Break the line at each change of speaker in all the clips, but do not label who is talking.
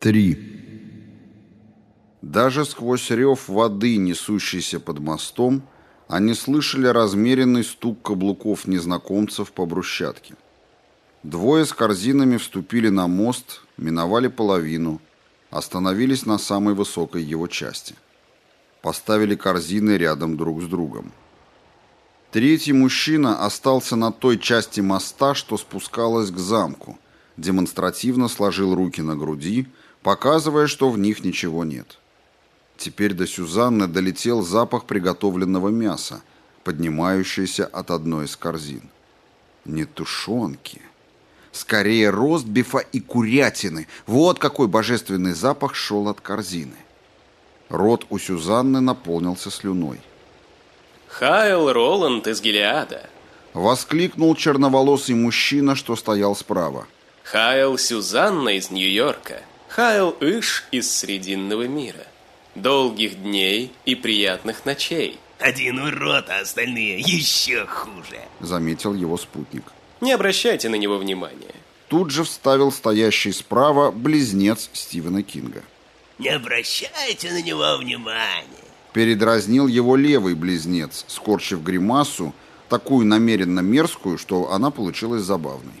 3. Даже сквозь рев воды, несущейся под мостом, они слышали размеренный стук каблуков незнакомцев по брусчатке. Двое с корзинами вступили на мост, миновали половину, остановились на самой высокой его части. Поставили корзины рядом друг с другом. Третий мужчина остался на той части моста, что спускалась к замку, демонстративно сложил руки на груди, показывая, что в них ничего нет. Теперь до Сюзанны долетел запах приготовленного мяса, поднимающийся от одной из корзин. Не тушенки. Скорее ростбифа и курятины. Вот какой божественный запах шел от корзины. Рот у Сюзанны наполнился слюной.
«Хайл Роланд из Гелиада!»
Воскликнул черноволосый мужчина, что стоял справа.
«Хайл Сюзанна из Нью-Йорка!» Хайл Иш из Срединного мира. Долгих дней и приятных ночей.
Один урод, а остальные еще хуже.
Заметил его спутник.
Не обращайте на него внимания.
Тут же вставил стоящий справа близнец Стивена Кинга.
Не обращайте на него внимания.
Передразнил его левый близнец, скорчив гримасу, такую намеренно мерзкую, что она получилась забавной.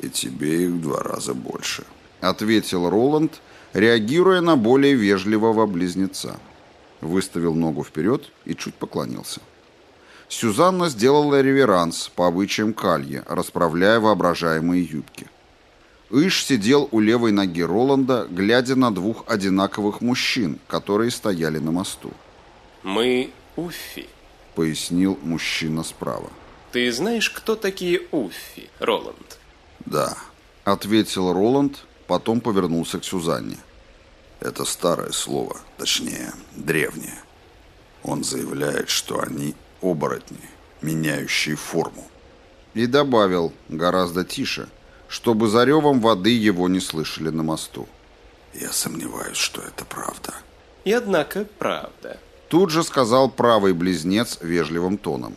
«И тебе их в два раза больше», — ответил Роланд, реагируя на более вежливого близнеца. Выставил ногу вперед и чуть поклонился. Сюзанна сделала реверанс по обычаям калья, расправляя воображаемые юбки. Иш сидел у левой ноги Роланда, глядя на двух одинаковых мужчин, которые стояли на мосту.
«Мы Уффи», —
пояснил мужчина справа.
«Ты знаешь, кто такие Уффи, Роланд?»
«Да», — ответил Роланд, потом повернулся к Сюзанне. «Это старое слово, точнее, древнее. Он заявляет, что они оборотни, меняющие форму». И добавил, гораздо тише, чтобы за ревом воды его не слышали на мосту. «Я сомневаюсь, что это правда».
«И однако правда».
Тут же сказал правый близнец вежливым тоном.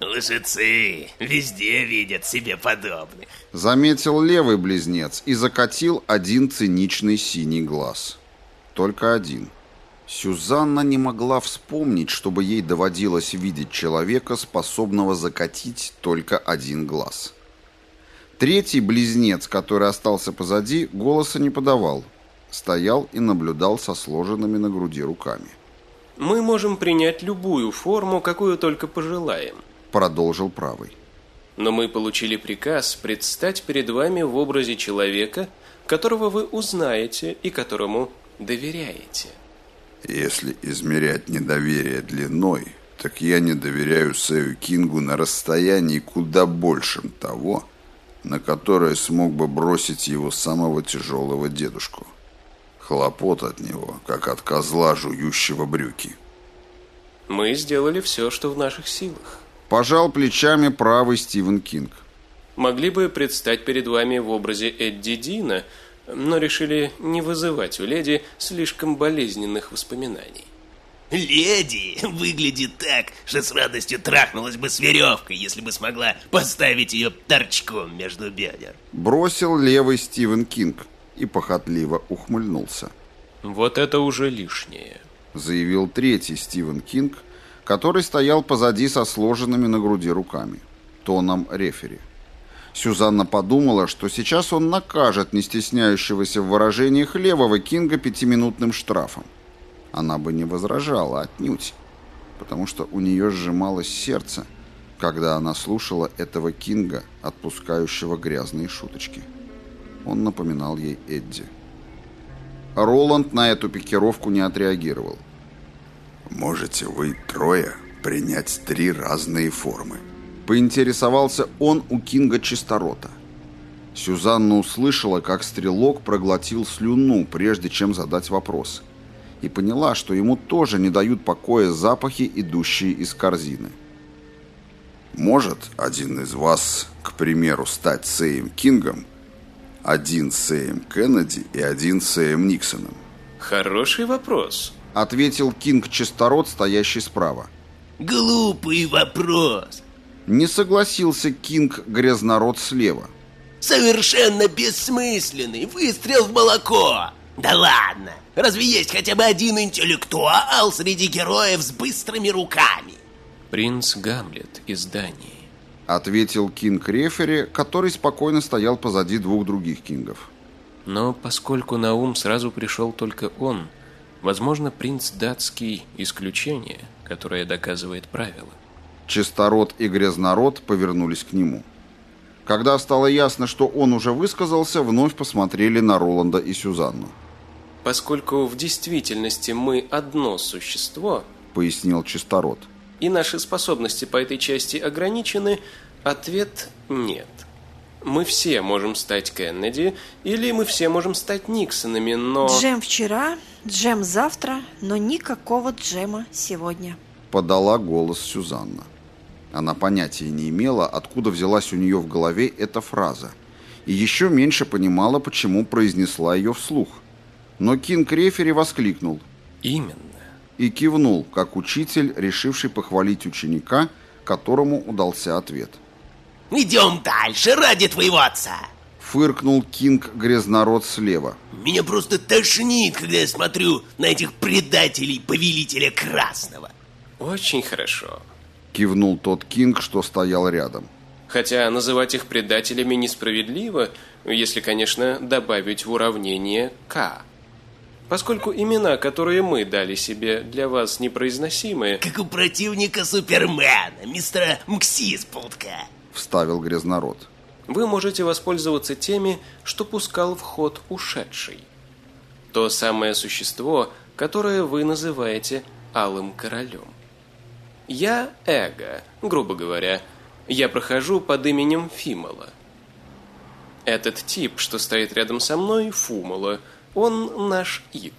Лжецы везде видят себе подобных.
Заметил левый близнец и закатил один циничный синий глаз. Только один. Сюзанна не могла вспомнить, чтобы ей доводилось видеть человека, способного закатить только один глаз. Третий близнец, который остался позади, голоса не подавал. Стоял и наблюдал со сложенными на груди руками.
Мы можем принять любую форму, какую только пожелаем,
продолжил правый.
Но мы получили приказ предстать перед вами в образе человека, которого вы узнаете и которому доверяете.
Если измерять недоверие длиной, так я не доверяю Сэю Кингу на расстоянии куда большем того, на которое смог бы бросить его самого тяжелого дедушку. Хлопот от него, как от козла, жующего брюки.
Мы сделали все, что в наших силах.
Пожал плечами правый Стивен Кинг.
Могли бы предстать перед вами в образе Эдди Дина, но решили не вызывать у леди слишком болезненных воспоминаний.
Леди выглядит так, что с радостью трахнулась бы с веревкой, если бы смогла поставить ее торчком между бедер.
Бросил левый Стивен Кинг и похотливо ухмыльнулся.
«Вот это уже лишнее», —
заявил третий Стивен Кинг, который стоял позади со сложенными на груди руками, тоном рефери. Сюзанна подумала, что сейчас он накажет не стесняющегося в выражениях левого Кинга пятиминутным штрафом. Она бы не возражала отнюдь, потому что у нее сжималось сердце, когда она слушала этого Кинга, отпускающего грязные шуточки. Он напоминал ей Эдди. Роланд на эту пикировку не отреагировал. «Можете вы трое принять три разные формы?» Поинтересовался он у Кинга Чисторота. Сюзанна услышала, как стрелок проглотил слюну, прежде чем задать вопрос, и поняла, что ему тоже не дают покоя запахи, идущие из корзины. «Может один из вас, к примеру, стать Сэем Кингом один Сэем Кеннеди и один Сэем Никсоном?
Хороший вопрос.
Ответил Кинг Чистород, стоящий справа.
Глупый вопрос.
Не согласился Кинг Грязнород слева.
Совершенно бессмысленный выстрел в молоко. Да ладно! Разве есть хотя бы один интеллектуал среди героев с быстрыми руками?
Принц Гамлет из Дании.
Ответил Кинг Рефери, который спокойно стоял позади двух других кингов.
Но поскольку на ум сразу пришел только он, возможно, принц датский – исключение, которое доказывает правило.
Чистород и грязнород повернулись к нему. Когда стало ясно, что он уже высказался, вновь посмотрели на Роланда и Сюзанну.
Поскольку в действительности мы одно существо,
пояснил Чистород,
и наши способности по этой части ограничены, ответ нет. Мы все можем стать Кеннеди, или мы все можем стать Никсонами, но...
Джем вчера, джем завтра, но никакого джема сегодня.
Подала голос Сюзанна. Она понятия не имела, откуда взялась у нее в голове эта фраза. И еще меньше понимала, почему произнесла ее вслух. Но Кинг Рефери воскликнул.
Именно.
И кивнул, как учитель, решивший похвалить ученика, которому удался ответ.
«Идем дальше, ради твоего отца!»
Фыркнул Кинг Грязнород слева.
«Меня просто тошнит, когда я смотрю на этих предателей Повелителя Красного!»
«Очень хорошо.
Кивнул тот Кинг, что стоял рядом.
Хотя называть их предателями несправедливо, если, конечно, добавить в уравнение «К». Поскольку имена, которые мы дали себе, для вас непроизносимые...
Как у противника Супермена, мистера Мксисполтка.
Вставил грязнород.
Вы можете воспользоваться теми, что пускал в ход ушедший. То самое существо, которое вы называете Алым Королем. Я эго, грубо говоря. Я прохожу под именем Фимола. Этот тип, что стоит рядом со мной, Фумола, он наш Ид.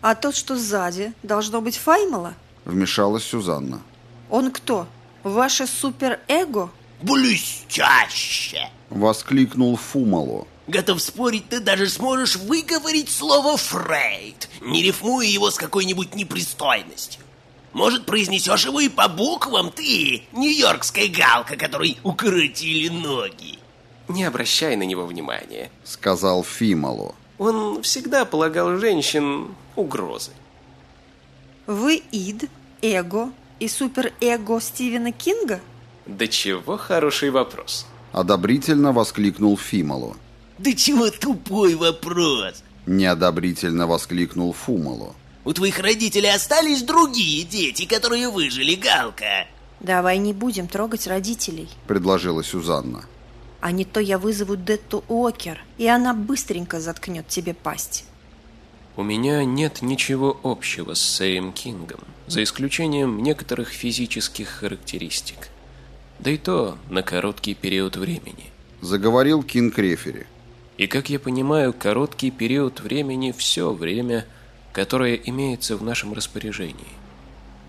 А тот, что сзади, должно быть Файмола?
Вмешалась Сюзанна.
Он кто? Ваше суперэго?
Блестяще!
Воскликнул Фумало.
Готов спорить, ты даже сможешь выговорить слово «фрейд», не рифмуя его с какой-нибудь непристойностью. Может, произнесешь его и по буквам ты, нью-йоркская галка, которой укоротили ноги.
Не обращай на него внимания,
сказал Фимало.
Он всегда полагал женщин угрозой.
Вы ид, эго и суперэго Стивена Кинга?
Да чего хороший вопрос.
Одобрительно воскликнул Фимало.
Да чего тупой вопрос?
Неодобрительно воскликнул Фумало.
У твоих родителей остались другие дети, которые выжили, Галка.
Давай не будем трогать родителей,
предложила Сюзанна.
А не то я вызову Детту Окер, и она быстренько заткнет тебе пасть.
У меня нет ничего общего с Сэем Кингом, за исключением некоторых физических характеристик. Да и то на короткий период времени.
Заговорил Кинг Рефери.
И, как я понимаю, короткий период времени – все время – которое имеется в нашем распоряжении.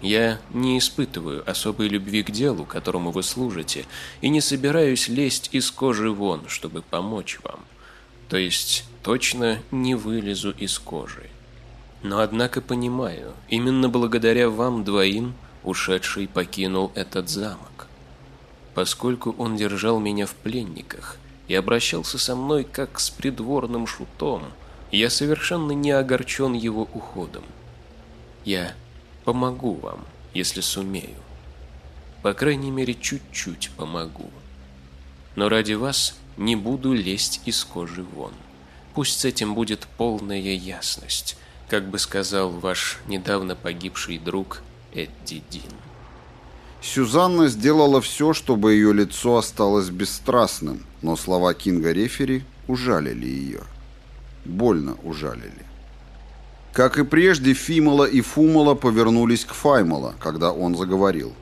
Я не испытываю особой любви к делу, которому вы служите, и не собираюсь лезть из кожи вон, чтобы помочь вам. То есть точно не вылезу из кожи. Но однако понимаю, именно благодаря вам двоим ушедший покинул этот замок. Поскольку он держал меня в пленниках и обращался со мной как с придворным шутом – я совершенно не огорчен его уходом. Я помогу вам, если сумею. По крайней мере, чуть-чуть помогу. Но ради вас не буду лезть из кожи вон. Пусть с этим будет полная ясность, как бы сказал ваш недавно погибший друг Эдди Дин.
Сюзанна сделала все, чтобы ее лицо осталось бесстрастным, но слова Кинга Рефери ужалили ее больно ужалили. Как и прежде, Фимола и Фумола повернулись к Файмола, когда он заговорил.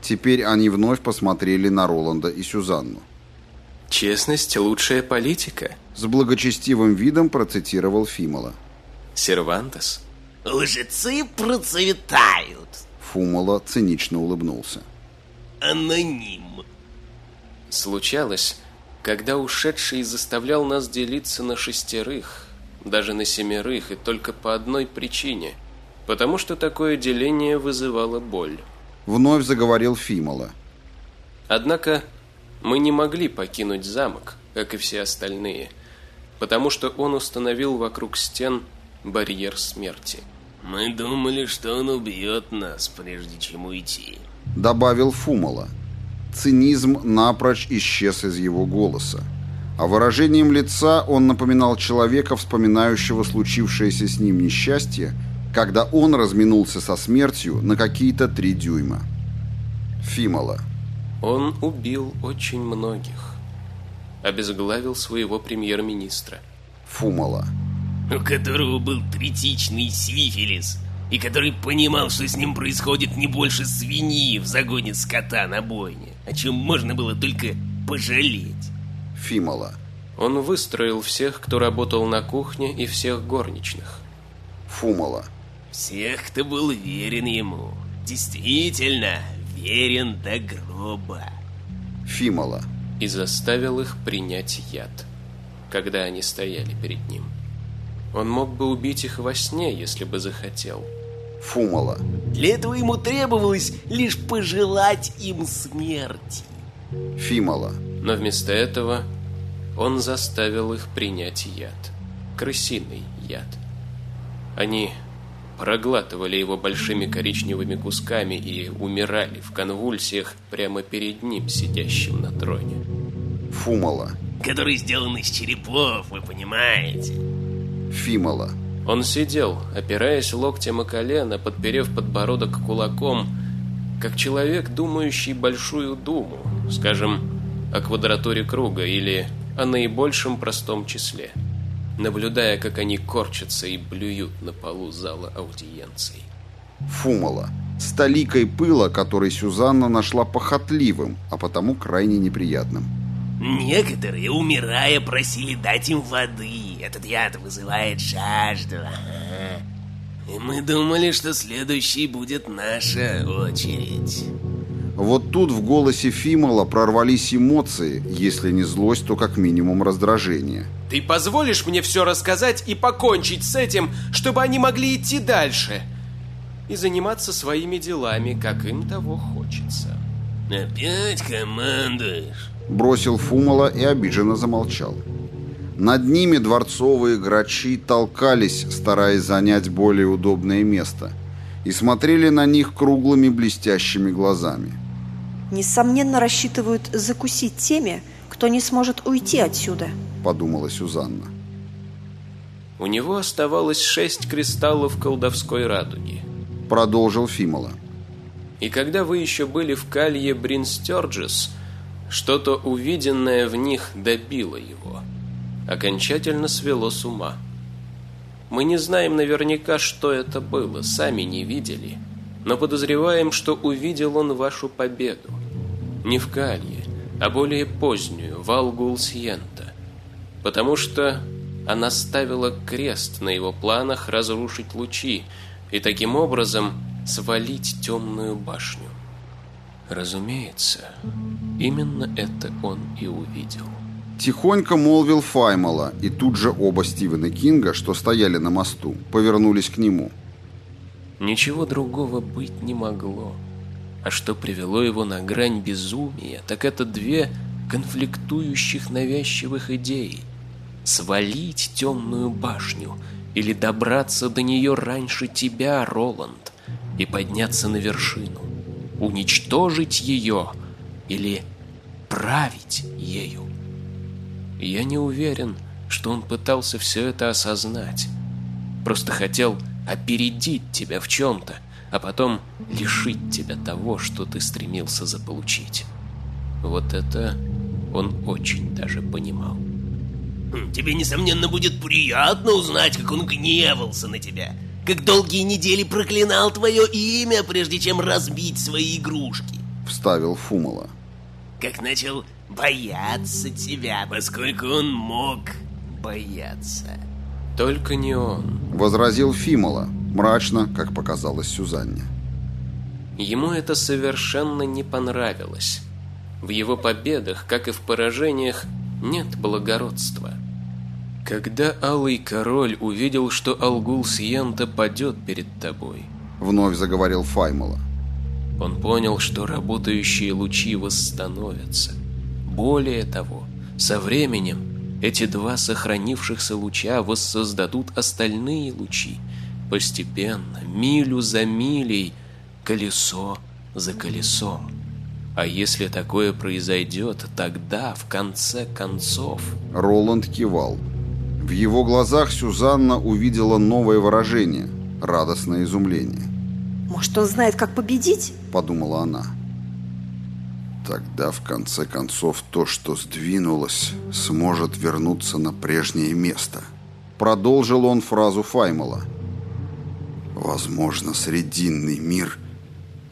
Теперь они вновь посмотрели на Роланда и Сюзанну.
«Честность – лучшая политика», –
с благочестивым видом процитировал Фимола.
«Сервантес».
«Лжецы процветают», –
Фумола цинично улыбнулся.
«Аноним».
Случалось, когда ушедший заставлял нас делиться на шестерых – даже на семерых, и только по одной причине. Потому что такое деление вызывало боль.
Вновь заговорил Фимола.
Однако мы не могли покинуть замок, как и все остальные, потому что он установил вокруг стен барьер смерти.
Мы думали, что он убьет нас, прежде чем уйти.
Добавил Фумала. Цинизм напрочь исчез из его голоса. А выражением лица он напоминал человека, вспоминающего случившееся с ним несчастье, когда он разминулся со смертью на какие-то три дюйма. Фимала.
Он убил очень многих. Обезглавил своего премьер-министра.
Фумала.
У которого был третичный сифилис, и который понимал, что с ним происходит не больше свиньи в загоне скота на бойне, о чем можно было только пожалеть.
Фимала.
Он выстроил всех, кто работал на кухне, и всех горничных.
Фумала.
Всех, кто был верен ему. Действительно, верен до гроба.
Фимала.
И заставил их принять яд, когда они стояли перед ним. Он мог бы убить их во сне, если бы захотел.
Фумала.
Для этого ему требовалось лишь пожелать им смерти.
Фимала.
Но вместо этого он заставил их принять яд. Крысиный яд. Они проглатывали его большими коричневыми кусками и умирали в конвульсиях прямо перед ним, сидящим на троне.
Фумала.
Который сделан из черепов, вы понимаете.
Фимала.
Он сидел, опираясь локтем о колено, подперев подбородок кулаком, как человек, думающий большую думу, скажем, о квадратуре круга или о наибольшем простом числе, наблюдая, как они корчатся и блюют на полу зала аудиенций.
Фумала. С толикой пыла, который Сюзанна нашла похотливым, а потому крайне неприятным.
Некоторые, умирая, просили дать им воды. Этот яд вызывает жажду. Ага. И мы думали, что следующей будет наша очередь.
Вот тут в голосе Фимала прорвались эмоции, если не злость, то как минимум раздражение.
Ты позволишь мне все рассказать и покончить с этим, чтобы они могли идти дальше и заниматься своими делами, как им того хочется.
Опять командуешь?
Бросил Фумала и обиженно замолчал. Над ними дворцовые грачи толкались, стараясь занять более удобное место, и смотрели на них круглыми блестящими глазами.
Несомненно, рассчитывают закусить теми, кто не сможет уйти отсюда,
подумала Сюзанна.
У него оставалось шесть кристаллов колдовской радуги.
Продолжил Фимала.
И когда вы еще были в калье Бринстерджес, что-то увиденное в них добило его. Окончательно свело с ума. Мы не знаем наверняка, что это было, сами не видели, но подозреваем, что увидел он вашу победу. Не в Калье, а более позднюю, в Алгул-Сьента. Потому что она ставила крест на его планах разрушить лучи и таким образом свалить темную башню. Разумеется, именно это он и увидел.
Тихонько молвил Файмала, и тут же оба Стивена Кинга, что стояли на мосту, повернулись к нему.
Ничего другого быть не могло. А что привело его на грань безумия, так это две конфликтующих навязчивых идеи. Свалить темную башню или добраться до нее раньше тебя, Роланд, и подняться на вершину. Уничтожить ее или править ею. Я не уверен, что он пытался все это осознать. Просто хотел опередить тебя в чем-то, а потом лишить тебя того, что ты стремился заполучить. Вот это он очень даже понимал.
Хм, тебе, несомненно, будет приятно узнать, как он гневался на тебя. Как долгие недели проклинал твое имя, прежде чем разбить свои игрушки.
Вставил Фумала.
Как начал бояться тебя, поскольку он мог бояться.
Только не он.
Возразил Фимала, мрачно, как показалось Сюзанне.
Ему это совершенно не понравилось. В его победах, как и в поражениях, нет благородства. Когда Алый Король увидел, что Алгул Сьента падет перед тобой,
вновь заговорил Файмала.
Он понял, что работающие лучи восстановятся. Более того, со временем эти два сохранившихся луча воссоздадут остальные лучи. Постепенно, милю за милей, колесо за колесом. А если такое произойдет, тогда, в конце концов...
Роланд кивал. В его глазах Сюзанна увидела новое выражение – радостное изумление.
«Может, он знает, как победить?»
– подумала она. Тогда, в конце концов, то, что сдвинулось, сможет вернуться на прежнее место. Продолжил он фразу Файмала. Возможно, срединный мир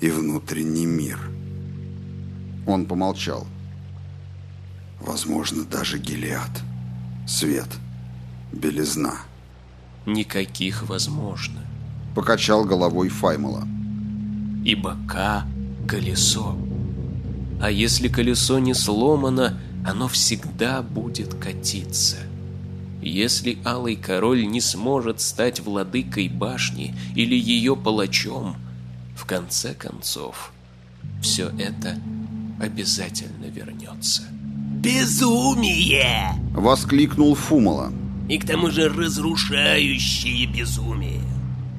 и внутренний мир. Он помолчал. Возможно, даже Гелиад. Свет. Белизна.
Никаких возможно.
Покачал головой Файмала.
И бока колесо. А если колесо не сломано, оно всегда будет катиться. Если Алый Король не сможет стать владыкой башни или ее палачом, в конце концов, все это обязательно вернется.
«Безумие!»
— воскликнул Фумала.
И к тому же разрушающее безумие.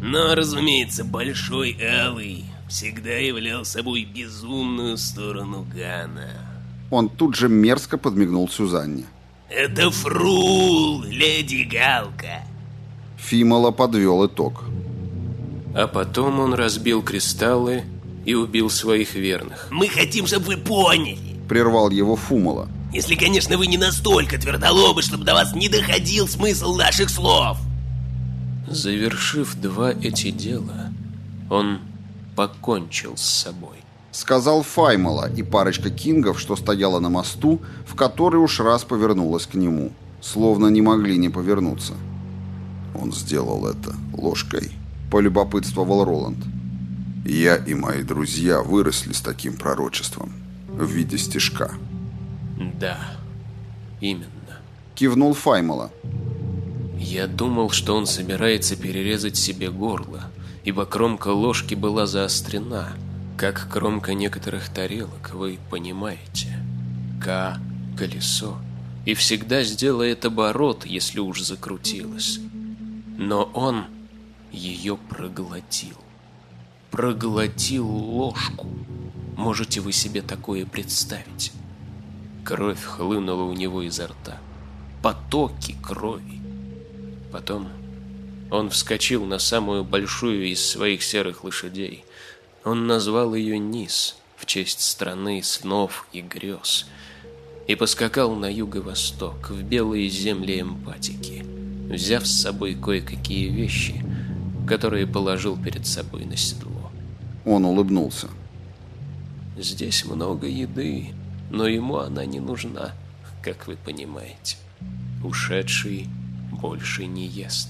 Но, разумеется, Большой Алый всегда являл собой безумную сторону Гана.
Он тут же мерзко подмигнул Сюзанне.
Это фрул, леди Галка.
Фимала подвел итог.
А потом он разбил кристаллы и убил своих верных.
Мы хотим, чтобы вы поняли.
Прервал его Фумала.
Если, конечно, вы не настолько твердолобы, чтобы до вас не доходил смысл наших слов.
Завершив два эти дела, он покончил с собой.
Сказал Файмала и парочка кингов, что стояла на мосту, в который уж раз повернулась к нему. Словно не могли не повернуться. Он сделал это ложкой, полюбопытствовал Роланд. Я и мои друзья выросли с таким пророчеством в виде стежка.
Да, именно.
Кивнул Файмала.
Я думал, что он собирается перерезать себе горло, ибо кромка ложки была заострена, как кромка некоторых тарелок, вы понимаете. К – колесо. И всегда сделает оборот, если уж закрутилось. Но он ее проглотил. Проглотил ложку. Можете вы себе такое представить? Кровь хлынула у него изо рта. Потоки крови. Потом он вскочил на самую большую из своих серых лошадей. Он назвал ее Низ в честь страны снов и грез и поскакал на юго-восток, в белые земли эмпатики, взяв с собой кое-какие вещи, которые положил перед собой на седло.
Он улыбнулся.
Здесь много еды, но ему она не нужна, как вы понимаете. Ушедший больше не ест.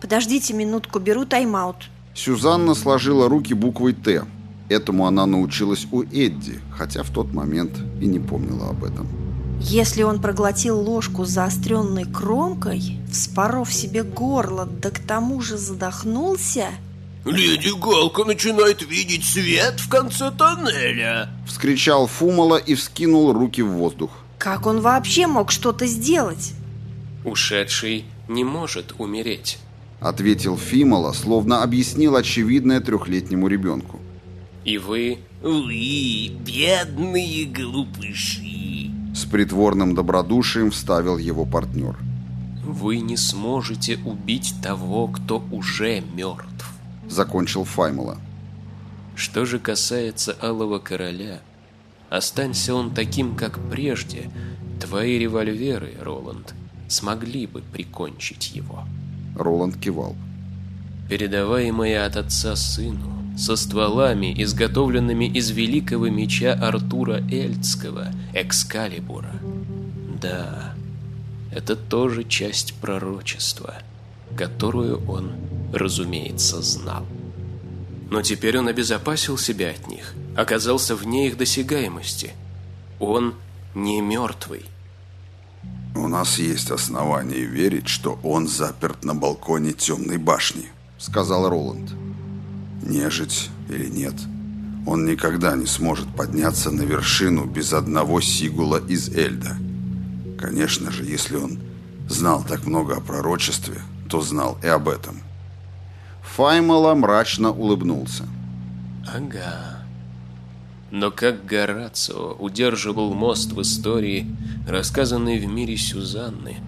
Подождите минутку, беру тайм-аут.
Сюзанна сложила руки буквой «Т». Этому она научилась у Эдди, хотя в тот момент и не помнила об этом.
Если он проглотил ложку с заостренной кромкой, вспоров себе горло, да к тому же задохнулся...
«Леди Галка начинает видеть свет в конце тоннеля!»
Вскричал Фумала и вскинул руки в воздух.
Как он вообще мог что-то сделать?
Ушедший не может умереть.
Ответил Фимала, словно объяснил очевидное трехлетнему ребенку.
И вы...
Вы, бедные глупыши.
С притворным добродушием вставил его партнер.
Вы не сможете убить того, кто уже мертв.
Закончил Файмала.
Что же касается Алого Короля, останься он таким, как прежде, твои револьверы, Роланд, смогли бы прикончить его.
Роланд кивал.
Передаваемые от отца сыну, со стволами, изготовленными из великого меча Артура Эльдского, Экскалибура. Да, это тоже часть пророчества, которую он, разумеется, знал. Но теперь он обезопасил себя от них, оказался вне их досягаемости. Он не мертвый.
«У нас есть основания верить, что он заперт на балконе темной башни», — сказал Роланд. «Нежить или нет, он никогда не сможет подняться на вершину без одного сигула из Эльда. Конечно же, если он знал так много о пророчестве, то знал и об этом. Файмала мрачно улыбнулся.
Ага. Но как Горацио удерживал мост в истории, рассказанной в мире Сюзанны,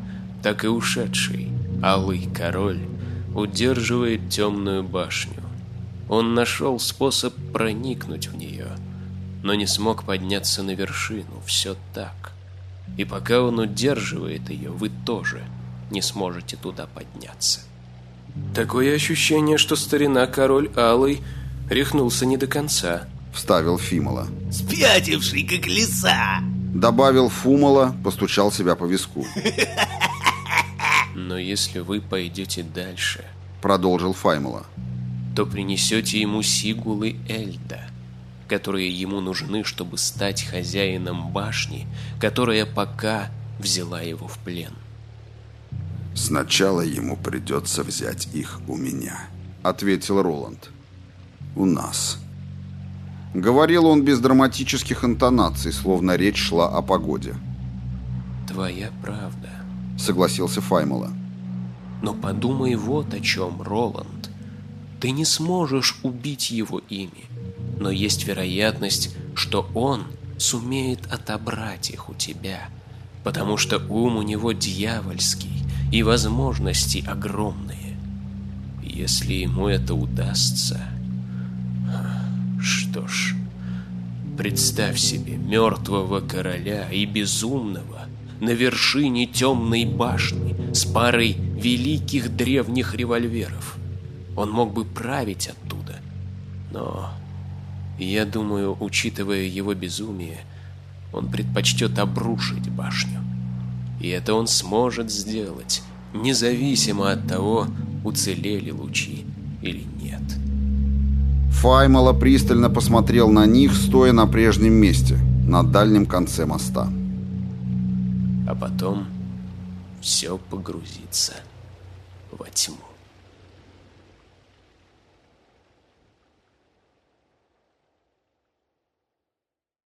так и ушедший, Алый Король, удерживает темную башню. Он нашел способ проникнуть в нее, но не смог подняться на вершину, все так. И пока он удерживает ее, вы тоже не сможете туда подняться. Такое ощущение, что старина Король Алый рехнулся не до конца.
Вставил Фимола.
Спятивший, как лиса.
Добавил Фумала, постучал себя по виску.
Но если вы пойдете дальше,
Продолжил Файмала.
то принесете ему сигулы Эльда, которые ему нужны, чтобы стать хозяином башни, которая пока взяла его в плен.
Сначала ему придется взять их у меня, ответил Роланд. У нас. Говорил он без драматических интонаций, словно речь шла о погоде.
Твоя правда.
Согласился Файмала.
Но подумай вот о чем, Роланд. Ты не сможешь убить его ими, но есть вероятность, что он сумеет отобрать их у тебя, потому что ум у него дьявольский и возможности огромные. Если ему это удастся... Что ж, представь себе мертвого короля и безумного на вершине темной башни с парой великих древних револьверов. Он мог бы править оттуда, но я думаю, учитывая его безумие, он предпочтет обрушить башню. И это он сможет сделать, независимо от того, уцелели лучи или нет.
Файмала пристально посмотрел на них, стоя на прежнем месте, на дальнем конце моста.
А потом все погрузится во тьму.